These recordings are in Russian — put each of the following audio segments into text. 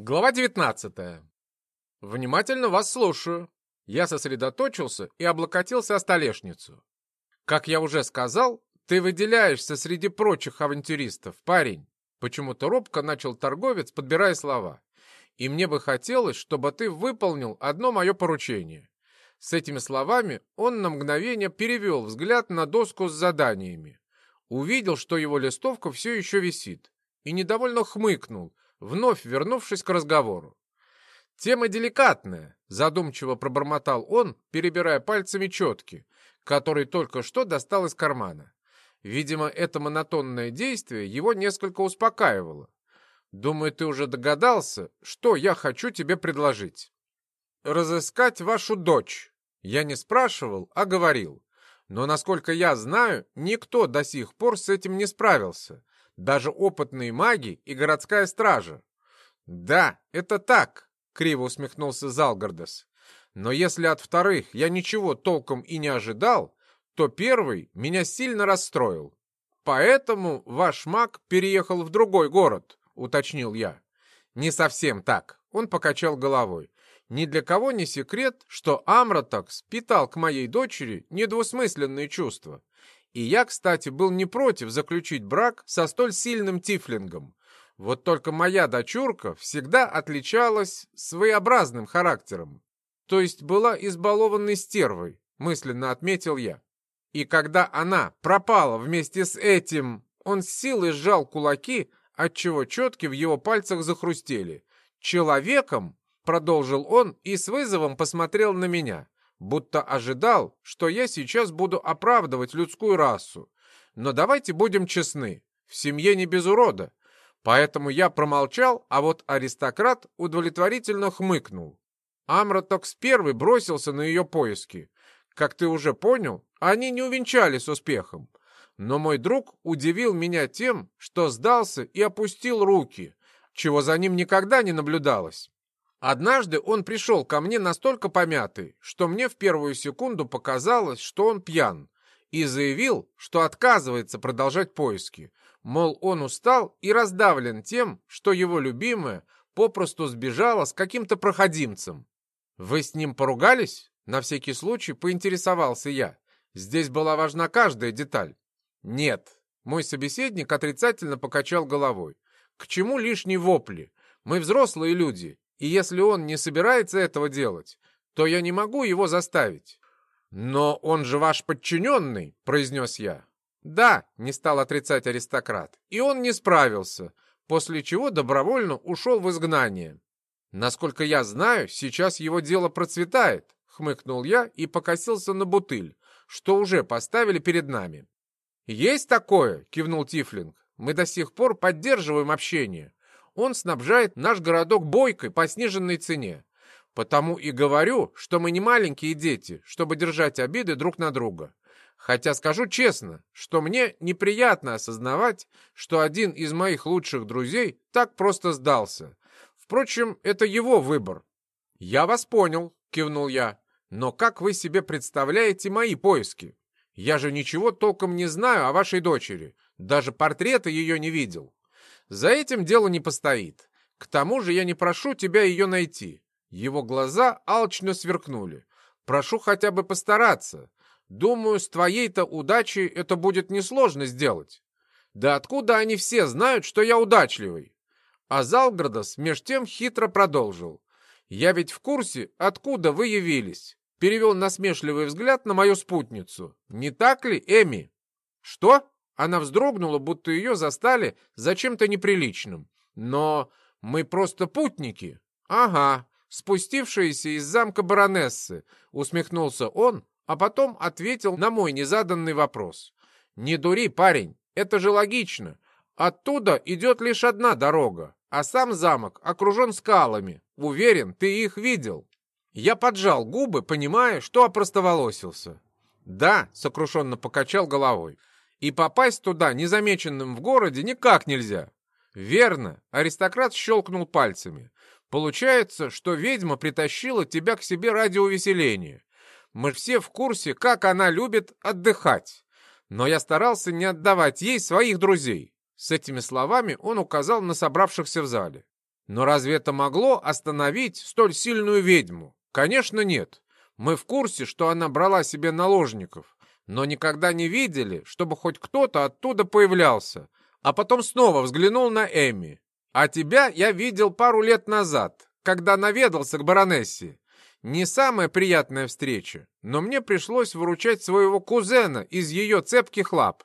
Глава 19. Внимательно вас слушаю. Я сосредоточился и облокотился о столешницу. Как я уже сказал, ты выделяешься среди прочих авантюристов, парень. Почему-то робко начал торговец, подбирая слова. И мне бы хотелось, чтобы ты выполнил одно мое поручение. С этими словами он на мгновение перевел взгляд на доску с заданиями. Увидел, что его листовка все еще висит, и недовольно хмыкнул, вновь вернувшись к разговору. «Тема деликатная», — задумчиво пробормотал он, перебирая пальцами четки, который только что достал из кармана. Видимо, это монотонное действие его несколько успокаивало. «Думаю, ты уже догадался, что я хочу тебе предложить». «Разыскать вашу дочь». Я не спрашивал, а говорил. Но, насколько я знаю, никто до сих пор с этим не справился даже опытные маги и городская стража. Да, это так, криво усмехнулся Залгардес. Но если от вторых я ничего толком и не ожидал, то первый меня сильно расстроил. Поэтому ваш маг переехал в другой город, уточнил я. Не совсем так, он покачал головой. Ни для кого не секрет, что Амратакс питал к моей дочери недвусмысленные чувства. И я, кстати, был не против заключить брак со столь сильным тифлингом. Вот только моя дочурка всегда отличалась своеобразным характером. То есть была избалованной стервой, мысленно отметил я. И когда она пропала вместе с этим, он с силой сжал кулаки, отчего четки в его пальцах захрустели. «Человеком», — продолжил он и с вызовом посмотрел на меня, будто ожидал, что я сейчас буду оправдывать людскую расу. Но давайте будем честны, в семье не без урода. Поэтому я промолчал, а вот аристократ удовлетворительно хмыкнул. Амротокс первый бросился на ее поиски. Как ты уже понял, они не увенчались успехом. Но мой друг удивил меня тем, что сдался и опустил руки, чего за ним никогда не наблюдалось. Однажды он пришел ко мне настолько помятый, что мне в первую секунду показалось, что он пьян, и заявил, что отказывается продолжать поиски. Мол, он устал и раздавлен тем, что его любимая попросту сбежала с каким-то проходимцем. «Вы с ним поругались?» На всякий случай поинтересовался я. Здесь была важна каждая деталь. «Нет». Мой собеседник отрицательно покачал головой. «К чему лишние вопли? Мы взрослые люди, и если он не собирается этого делать, то я не могу его заставить. «Но он же ваш подчиненный», — произнес я. «Да», — не стал отрицать аристократ, — «и он не справился, после чего добровольно ушел в изгнание». «Насколько я знаю, сейчас его дело процветает», — хмыкнул я и покосился на бутыль, что уже поставили перед нами. «Есть такое», — кивнул Тифлинг. «Мы до сих пор поддерживаем общение. Он снабжает наш городок бойкой по сниженной цене. Потому и говорю, что мы не маленькие дети, чтобы держать обиды друг на друга. Хотя скажу честно, что мне неприятно осознавать, что один из моих лучших друзей так просто сдался. Впрочем, это его выбор. «Я вас понял», — кивнул я. «Но как вы себе представляете мои поиски? Я же ничего толком не знаю о вашей дочери. Даже портрета ее не видел. За этим дело не постоит. К тому же я не прошу тебя ее найти. Его глаза алчно сверкнули. Прошу хотя бы постараться. Думаю, с твоей-то удачей это будет несложно сделать. Да откуда они все знают, что я удачливый? А Залградос меж тем хитро продолжил. Я ведь в курсе, откуда вы явились. Перевел насмешливый взгляд на мою спутницу. Не так ли, Эми? Что? Она вздрогнула, будто ее застали за чем-то неприличным. Но мы просто путники. Ага, спустившиеся из замка баронессы, усмехнулся он, а потом ответил на мой незаданный вопрос. Не дури, парень, это же логично. Оттуда идет лишь одна дорога, а сам замок окружен скалами. Уверен, ты их видел. Я поджал губы, понимая, что опростоволосился. Да, сокрушенно покачал головой. И попасть туда незамеченным в городе никак нельзя. Верно, аристократ щелкнул пальцами. Получается, что ведьма притащила тебя к себе ради увеселения. Мы все в курсе, как она любит отдыхать. Но я старался не отдавать ей своих друзей. С этими словами он указал на собравшихся в зале. Но разве это могло остановить столь сильную ведьму? Конечно, нет. Мы в курсе, что она брала себе наложников, но никогда не видели, чтобы хоть кто-то оттуда появлялся, а потом снова взглянул на Эми. А тебя я видел пару лет назад, когда наведался к баронессе. Не самая приятная встреча, но мне пришлось выручать своего кузена из ее цепких лап.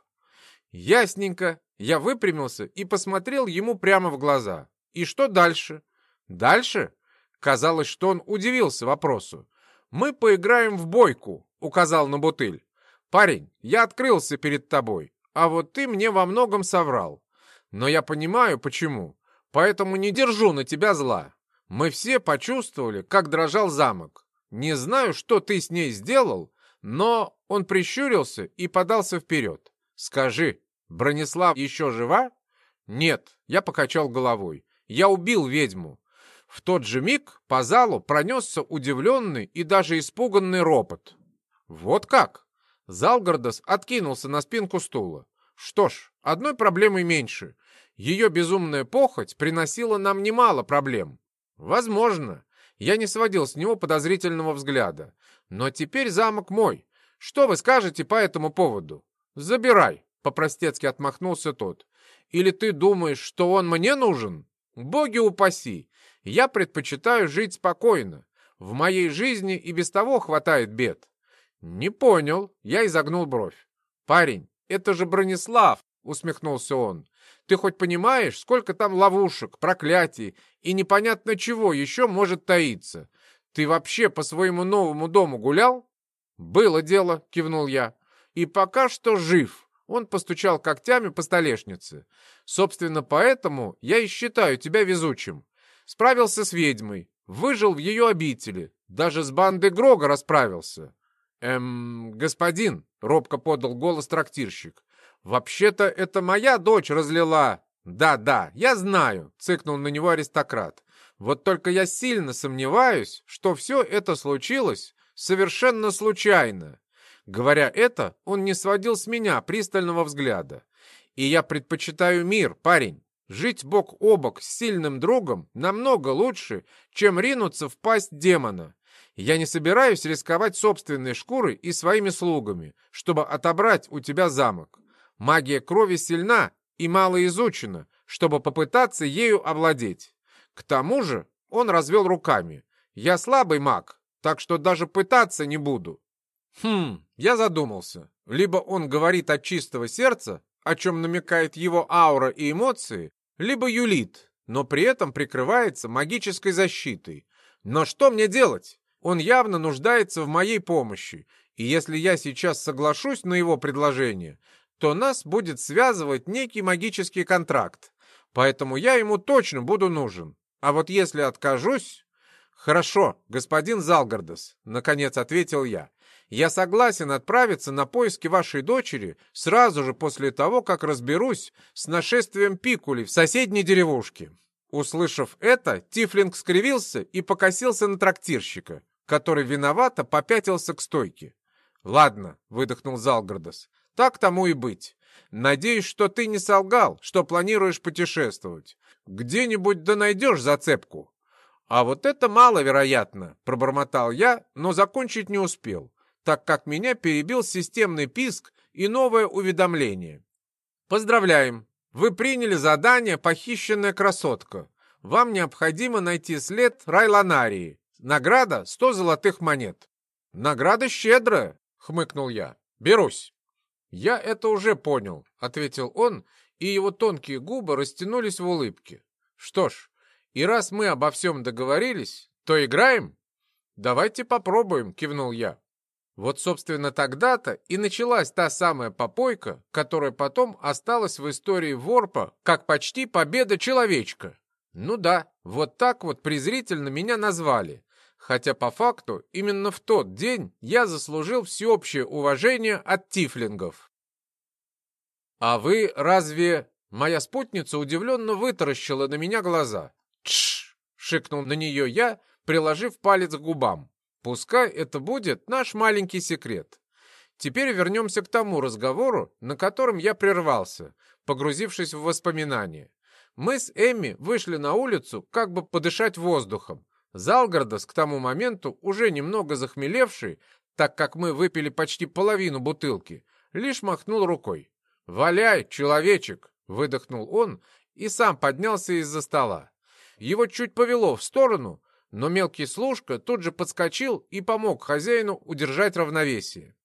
Ясненько, я выпрямился и посмотрел ему прямо в глаза. И что дальше? Дальше? Казалось, что он удивился вопросу. «Мы поиграем в бойку», — указал на бутыль. «Парень, я открылся перед тобой, а вот ты мне во многом соврал. Но я понимаю, почему, поэтому не держу на тебя зла. Мы все почувствовали, как дрожал замок. Не знаю, что ты с ней сделал, но он прищурился и подался вперед. Скажи, Бронислав еще жива? Нет, я покачал головой. Я убил ведьму. В тот же миг по залу пронесся удивленный и даже испуганный ропот. Вот как? Залгардас откинулся на спинку стула. Что ж, одной проблемой меньше. Ее безумная похоть приносила нам немало проблем. Возможно. Я не сводил с него подозрительного взгляда. Но теперь замок мой. Что вы скажете по этому поводу? Забирай, по-простецки отмахнулся тот. Или ты думаешь, что он мне нужен? Боги упаси. Я предпочитаю жить спокойно. В моей жизни и без того хватает бед. Не понял. Я изогнул бровь. Парень, это же Бронислав, усмехнулся он. Ты хоть понимаешь, сколько там ловушек, проклятий и непонятно чего еще может таиться? Ты вообще по своему новому дому гулял? Было дело, кивнул я. И пока что жив. Он постучал когтями по столешнице. Собственно, поэтому я и считаю тебя везучим. Справился с ведьмой, выжил в ее обители, даже с бандой Грога расправился. Эм, господин, робко подал голос трактирщик. «Вообще-то это моя дочь разлила». «Да-да, я знаю», — цыкнул на него аристократ. «Вот только я сильно сомневаюсь, что все это случилось совершенно случайно». Говоря это, он не сводил с меня пристального взгляда. «И я предпочитаю мир, парень. Жить бок о бок с сильным другом намного лучше, чем ринуться в пасть демона. Я не собираюсь рисковать собственной шкурой и своими слугами, чтобы отобрать у тебя замок. Магия крови сильна и мало изучена, чтобы попытаться ею овладеть. К тому же он развел руками. Я слабый маг, так что даже пытаться не буду. Хм, я задумался. Либо он говорит от чистого сердца, о чем намекает его аура и эмоции, либо юлит, но при этом прикрывается магической защитой. Но что мне делать? Он явно нуждается в моей помощи, и если я сейчас соглашусь на его предложение, то нас будет связывать некий магический контракт. Поэтому я ему точно буду нужен. А вот если откажусь... Хорошо, господин Залгардес, наконец ответил я. Я согласен отправиться на поиски вашей дочери сразу же после того, как разберусь с нашествием пикули в соседней деревушке. Услышав это, Тифлинг скривился и покосился на трактирщика, который виновато попятился к стойке. «Ладно», — выдохнул Залгардес, так тому и быть. Надеюсь, что ты не солгал, что планируешь путешествовать. Где-нибудь да найдешь зацепку. А вот это маловероятно, пробормотал я, но закончить не успел, так как меня перебил системный писк и новое уведомление. Поздравляем! Вы приняли задание «Похищенная красотка». Вам необходимо найти след Райланарии. Награда — сто золотых монет. Награда щедрая, хмыкнул я. Берусь. «Я это уже понял», — ответил он, и его тонкие губы растянулись в улыбке. «Что ж, и раз мы обо всем договорились, то играем?» «Давайте попробуем», — кивнул я. Вот, собственно, тогда-то и началась та самая попойка, которая потом осталась в истории Ворпа как почти победа человечка. Ну да, вот так вот презрительно меня назвали. Хотя по факту именно в тот день я заслужил всеобщее уважение от тифлингов. «А вы разве...» Моя спутница удивленно вытаращила на меня глаза. «Тш!» — шикнул на нее я, приложив палец к губам. «Пускай это будет наш маленький секрет. Теперь вернемся к тому разговору, на котором я прервался, погрузившись в воспоминания. Мы с Эмми вышли на улицу, как бы подышать воздухом. Залгардас к тому моменту, уже немного захмелевший, так как мы выпили почти половину бутылки, лишь махнул рукой. «Валяй, человечек!» — выдохнул он и сам поднялся из-за стола. Его чуть повело в сторону, но мелкий служка тут же подскочил и помог хозяину удержать равновесие.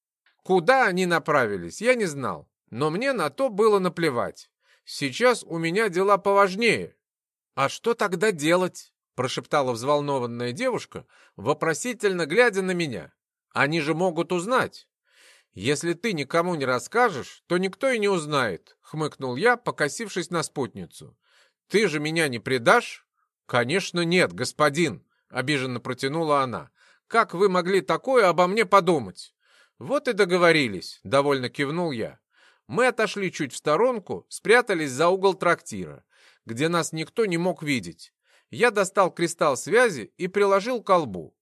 Куда они направились, я не знал, но мне на то было наплевать. Сейчас у меня дела поважнее. А что тогда делать? Прошептала взволнованная девушка, вопросительно глядя на меня. Они же могут узнать. Если ты никому не расскажешь, то никто и не узнает, хмыкнул я, покосившись на спутницу. Ты же меня не предашь? Конечно, нет, господин, обиженно протянула она. Как вы могли такое обо мне подумать? Вот и договорились, довольно кивнул я. Мы отошли чуть в сторонку, спрятались за угол трактира, где нас никто не мог видеть. Я достал кристалл связи и приложил к колбу.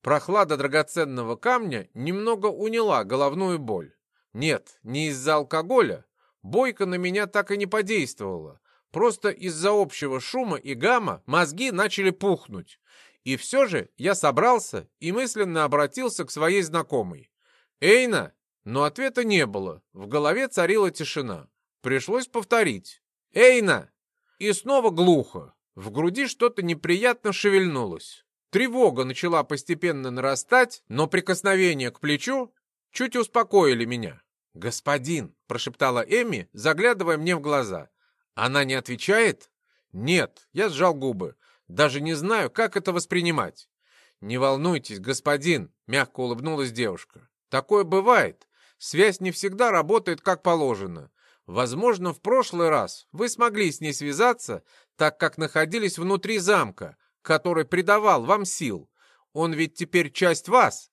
Прохлада драгоценного камня немного уняла головную боль. Нет, не из-за алкоголя. Бойка на меня так и не подействовала. Просто из-за общего шума и гамма мозги начали пухнуть. И все же я собрался и мысленно обратился к своей знакомой. «Эйна, но ответа не было. В голове царила тишина. Пришлось повторить. «Эйна!» И снова глухо. В груди что-то неприятно шевельнулось. Тревога начала постепенно нарастать, но прикосновение к плечу чуть успокоили меня. «Господин!» — прошептала Эми, заглядывая мне в глаза. «Она не отвечает?» «Нет», — я сжал губы. «Даже не знаю, как это воспринимать». «Не волнуйтесь, господин», — мягко улыбнулась девушка. «Такое бывает. Связь не всегда работает как положено. Возможно, в прошлый раз вы смогли с ней связаться, так как находились внутри замка, который придавал вам сил. Он ведь теперь часть вас.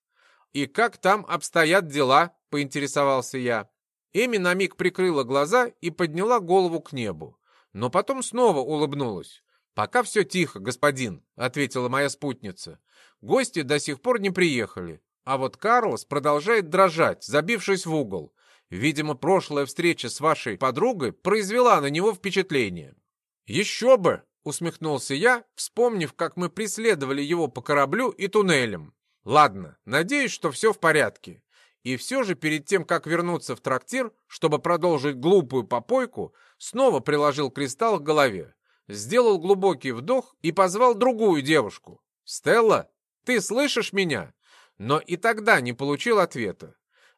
И как там обстоят дела, поинтересовался я. Эми на миг прикрыла глаза и подняла голову к небу. Но потом снова улыбнулась. «Пока все тихо, господин», — ответила моя спутница. «Гости до сих пор не приехали. А вот Карлос продолжает дрожать, забившись в угол. Видимо, прошлая встреча с вашей подругой произвела на него впечатление. «Еще бы!» — усмехнулся я, вспомнив, как мы преследовали его по кораблю и туннелям. «Ладно, надеюсь, что все в порядке». И все же перед тем, как вернуться в трактир, чтобы продолжить глупую попойку, снова приложил кристалл к голове. Сделал глубокий вдох и позвал другую девушку. «Стелла, ты слышишь меня?» но и тогда не получил ответа.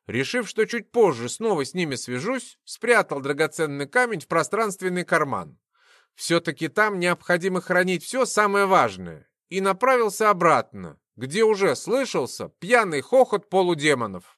Решив, что чуть позже снова с ними свяжусь, спрятал драгоценный камень в пространственный карман. Все-таки там необходимо хранить все самое важное. И направился обратно, где уже слышался пьяный хохот полудемонов.